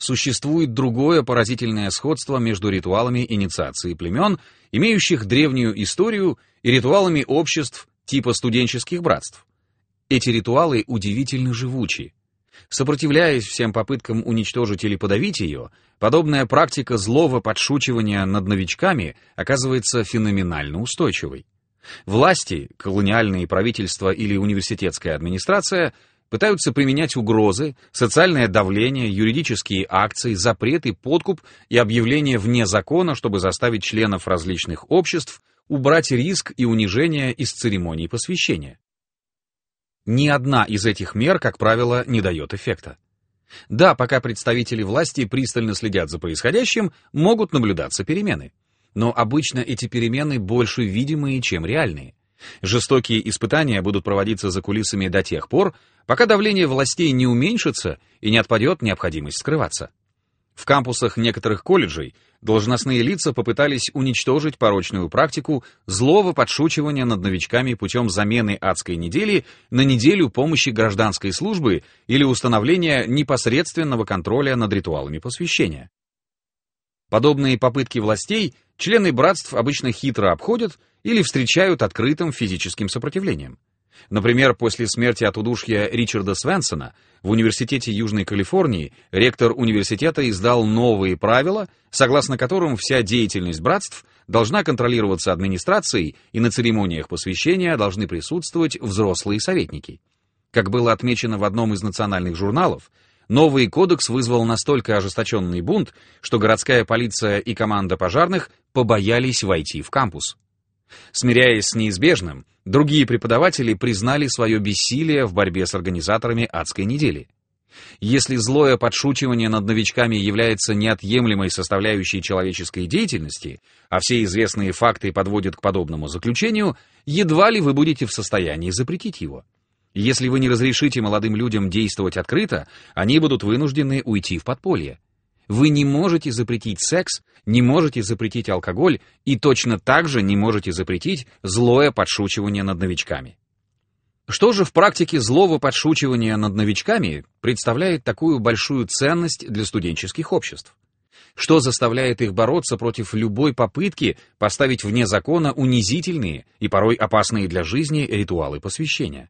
существует другое поразительное сходство между ритуалами инициации племен, имеющих древнюю историю, и ритуалами обществ типа студенческих братств. Эти ритуалы удивительно живучи. Сопротивляясь всем попыткам уничтожить или подавить ее, подобная практика злого подшучивания над новичками оказывается феноменально устойчивой. Власти, колониальные правительства или университетская администрация пытаются применять угрозы, социальное давление, юридические акции, запреты, подкуп и объявление вне закона, чтобы заставить членов различных обществ убрать риск и унижение из церемоний посвящения. Ни одна из этих мер, как правило, не дает эффекта. Да, пока представители власти пристально следят за происходящим, могут наблюдаться перемены. Но обычно эти перемены больше видимые, чем реальные. Жестокие испытания будут проводиться за кулисами до тех пор, пока давление властей не уменьшится и не отпадет необходимость скрываться. В кампусах некоторых колледжей должностные лица попытались уничтожить порочную практику злого подшучивания над новичками путем замены адской недели на неделю помощи гражданской службы или установления непосредственного контроля над ритуалами посвящения. Подобные попытки властей члены братств обычно хитро обходят или встречают открытым физическим сопротивлением. Например, после смерти от удушья Ричарда Свенсона в Университете Южной Калифорнии ректор университета издал новые правила, согласно которым вся деятельность братств должна контролироваться администрацией и на церемониях посвящения должны присутствовать взрослые советники. Как было отмечено в одном из национальных журналов, новый кодекс вызвал настолько ожесточенный бунт, что городская полиция и команда пожарных побоялись войти в кампус. Смиряясь с неизбежным, другие преподаватели признали свое бессилие в борьбе с организаторами адской недели. Если злое подшучивание над новичками является неотъемлемой составляющей человеческой деятельности, а все известные факты подводят к подобному заключению, едва ли вы будете в состоянии запретить его. Если вы не разрешите молодым людям действовать открыто, они будут вынуждены уйти в подполье. Вы не можете запретить секс, не можете запретить алкоголь и точно так же не можете запретить злое подшучивание над новичками. Что же в практике злого подшучивания над новичками представляет такую большую ценность для студенческих обществ? Что заставляет их бороться против любой попытки поставить вне закона унизительные и порой опасные для жизни ритуалы посвящения?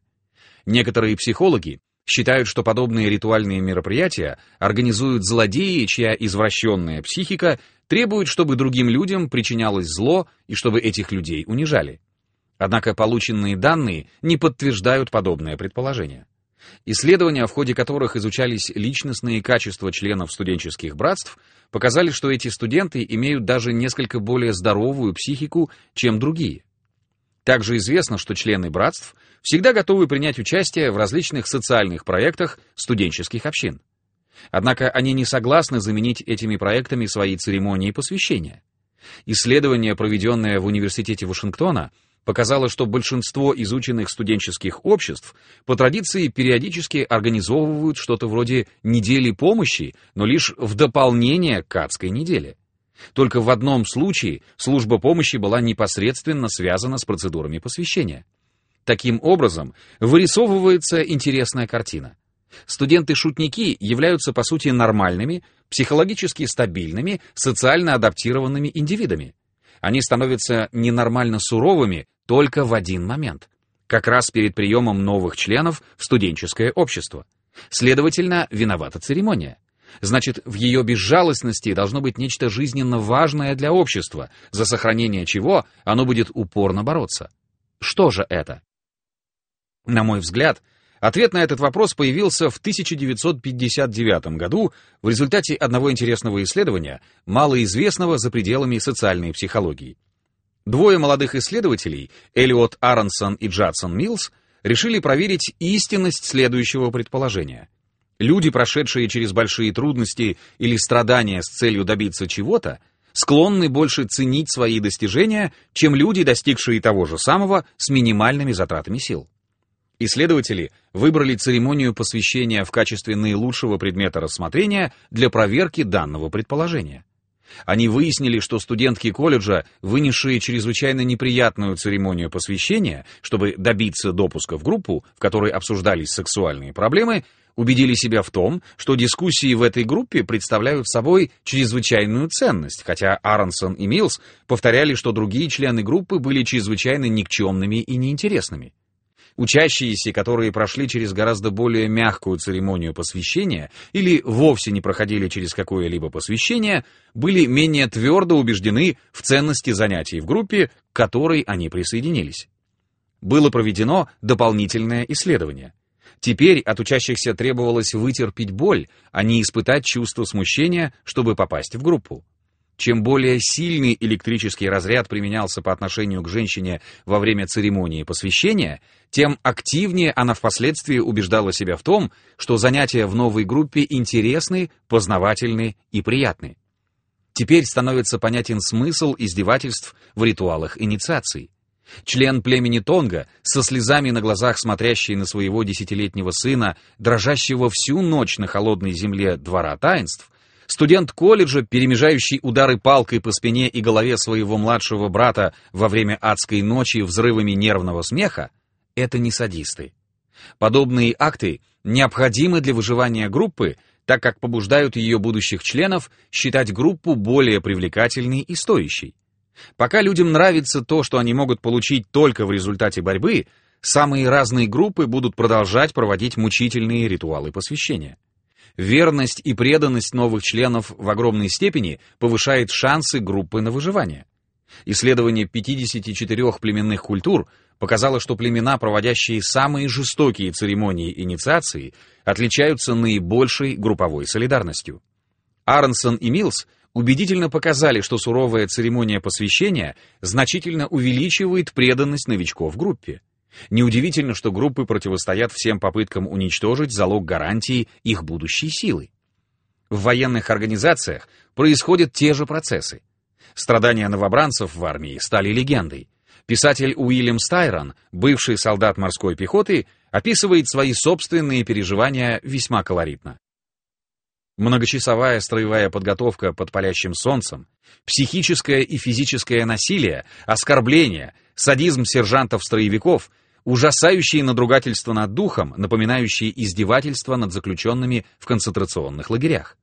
Некоторые психологи считают, что подобные ритуальные мероприятия организуют злодеи, чья извращенная психика требует, чтобы другим людям причинялось зло и чтобы этих людей унижали. Однако полученные данные не подтверждают подобное предположение. Исследования, в ходе которых изучались личностные качества членов студенческих братств, показали, что эти студенты имеют даже несколько более здоровую психику, чем другие. Также известно, что члены братств всегда готовы принять участие в различных социальных проектах студенческих общин. Однако они не согласны заменить этими проектами свои церемонии посвящения. Исследование, проведенное в Университете Вашингтона, показало, что большинство изученных студенческих обществ по традиции периодически организовывают что-то вроде недели помощи, но лишь в дополнение к адской неделе. Только в одном случае служба помощи была непосредственно связана с процедурами посвящения. Таким образом, вырисовывается интересная картина. Студенты-шутники являются по сути нормальными, психологически стабильными, социально адаптированными индивидами. Они становятся ненормально суровыми только в один момент, как раз перед приемом новых членов в студенческое общество. Следовательно, виновата церемония. Значит, в ее безжалостности должно быть нечто жизненно важное для общества, за сохранение чего оно будет упорно бороться. Что же это? На мой взгляд, ответ на этот вопрос появился в 1959 году в результате одного интересного исследования, малоизвестного за пределами социальной психологии. Двое молодых исследователей, Элиот Аронсон и Джадсон Милс, решили проверить истинность следующего предположения — Люди, прошедшие через большие трудности или страдания с целью добиться чего-то, склонны больше ценить свои достижения, чем люди, достигшие того же самого с минимальными затратами сил. Исследователи выбрали церемонию посвящения в качестве наилучшего предмета рассмотрения для проверки данного предположения. Они выяснили, что студентки колледжа, вынесшие чрезвычайно неприятную церемонию посвящения, чтобы добиться допуска в группу, в которой обсуждались сексуальные проблемы, убедили себя в том, что дискуссии в этой группе представляют собой чрезвычайную ценность, хотя Аронсон и Милс повторяли, что другие члены группы были чрезвычайно никчемными и неинтересными. Учащиеся, которые прошли через гораздо более мягкую церемонию посвящения или вовсе не проходили через какое-либо посвящение, были менее твердо убеждены в ценности занятий в группе, к которой они присоединились. Было проведено дополнительное исследование. Теперь от учащихся требовалось вытерпеть боль, а не испытать чувство смущения, чтобы попасть в группу. Чем более сильный электрический разряд применялся по отношению к женщине во время церемонии посвящения, тем активнее она впоследствии убеждала себя в том, что занятия в новой группе интересны, познавательны и приятны. Теперь становится понятен смысл издевательств в ритуалах инициации. Член племени Тонга, со слезами на глазах смотрящий на своего десятилетнего сына, дрожащего всю ночь на холодной земле двора таинств, Студент колледжа, перемежающий удары палкой по спине и голове своего младшего брата во время адской ночи взрывами нервного смеха, это не садисты. Подобные акты необходимы для выживания группы, так как побуждают ее будущих членов считать группу более привлекательной и стоящей. Пока людям нравится то, что они могут получить только в результате борьбы, самые разные группы будут продолжать проводить мучительные ритуалы посвящения. Верность и преданность новых членов в огромной степени повышает шансы группы на выживание. Исследование 54 племенных культур показало, что племена, проводящие самые жестокие церемонии инициации, отличаются наибольшей групповой солидарностью. Аронсон и Милс убедительно показали, что суровая церемония посвящения значительно увеличивает преданность новичков группе. Неудивительно, что группы противостоят всем попыткам уничтожить залог гарантии их будущей силы. В военных организациях происходят те же процессы. Страдания новобранцев в армии стали легендой. Писатель Уильям Стайрон, бывший солдат морской пехоты, описывает свои собственные переживания весьма колоритно. Многочасовая строевая подготовка под палящим солнцем, психическое и физическое насилие, оскорбления, садизм сержантов-строевиков ужасающие надругательства над духом, напоминающие издевательства над заключенными в концентрационных лагерях.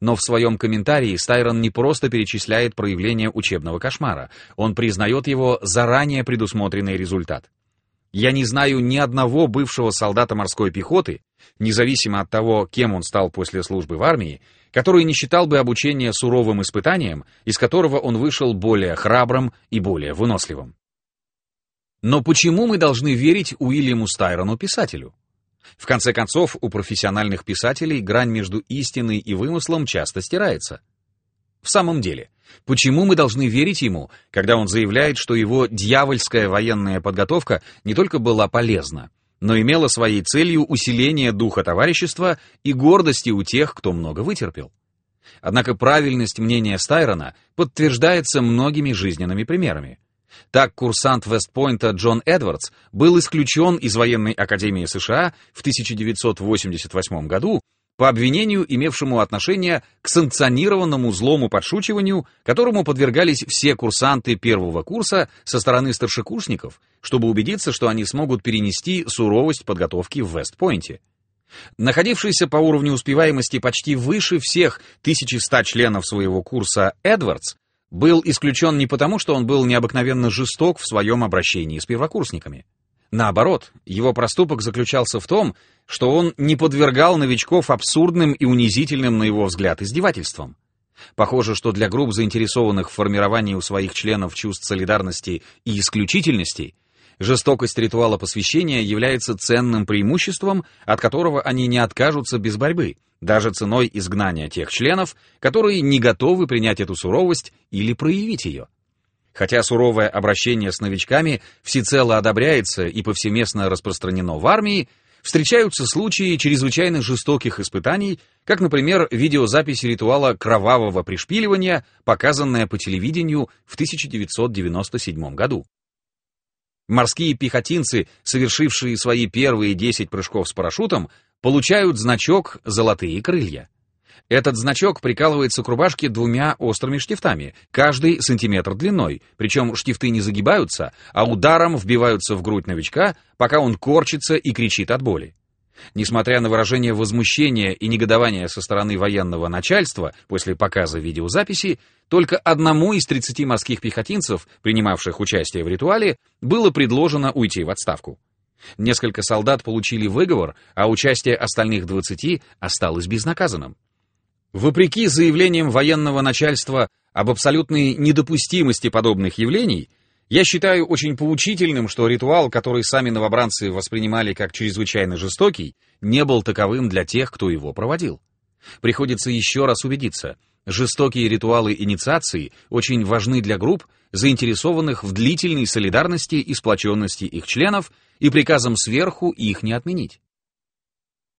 Но в своем комментарии Стайрон не просто перечисляет проявления учебного кошмара, он признает его заранее предусмотренный результат. Я не знаю ни одного бывшего солдата морской пехоты, независимо от того, кем он стал после службы в армии, который не считал бы обучение суровым испытанием, из которого он вышел более храбрым и более выносливым. Но почему мы должны верить Уильяму Стайрону, писателю? В конце концов, у профессиональных писателей грань между истиной и вымыслом часто стирается. В самом деле, почему мы должны верить ему, когда он заявляет, что его дьявольская военная подготовка не только была полезна, но имела своей целью усиление духа товарищества и гордости у тех, кто много вытерпел? Однако правильность мнения Стайрона подтверждается многими жизненными примерами. Так курсант Вестпойнта Джон Эдвардс был исключен из военной академии США в 1988 году по обвинению, имевшему отношение к санкционированному злому подшучиванию, которому подвергались все курсанты первого курса со стороны старшекурсников, чтобы убедиться, что они смогут перенести суровость подготовки в Вестпойнте. Находившийся по уровню успеваемости почти выше всех 1100 членов своего курса Эдвардс был исключен не потому, что он был необыкновенно жесток в своем обращении с первокурсниками. Наоборот, его проступок заключался в том, что он не подвергал новичков абсурдным и унизительным, на его взгляд, издевательствам. Похоже, что для групп, заинтересованных в формировании у своих членов чувств солидарности и исключительности, жестокость ритуала посвящения является ценным преимуществом, от которого они не откажутся без борьбы, даже ценой изгнания тех членов, которые не готовы принять эту суровость или проявить ее. Хотя суровое обращение с новичками всецело одобряется и повсеместно распространено в армии, встречаются случаи чрезвычайно жестоких испытаний, как, например, видеозапись ритуала кровавого пришпиливания, показанная по телевидению в 1997 году. Морские пехотинцы, совершившие свои первые 10 прыжков с парашютом, получают значок «Золотые крылья». Этот значок прикалывается к рубашке двумя острыми штифтами, каждый сантиметр длиной, причем штифты не загибаются, а ударом вбиваются в грудь новичка, пока он корчится и кричит от боли. Несмотря на выражение возмущения и негодования со стороны военного начальства после показа видеозаписи, только одному из 30 морских пехотинцев, принимавших участие в ритуале, было предложено уйти в отставку. Несколько солдат получили выговор, а участие остальных 20 осталось безнаказанным. Вопреки заявлениям военного начальства об абсолютной недопустимости подобных явлений, я считаю очень поучительным, что ритуал, который сами новобранцы воспринимали как чрезвычайно жестокий, не был таковым для тех, кто его проводил. Приходится еще раз убедиться, жестокие ритуалы инициации очень важны для групп, заинтересованных в длительной солидарности и сплоченности их членов, и приказом сверху их не отменить.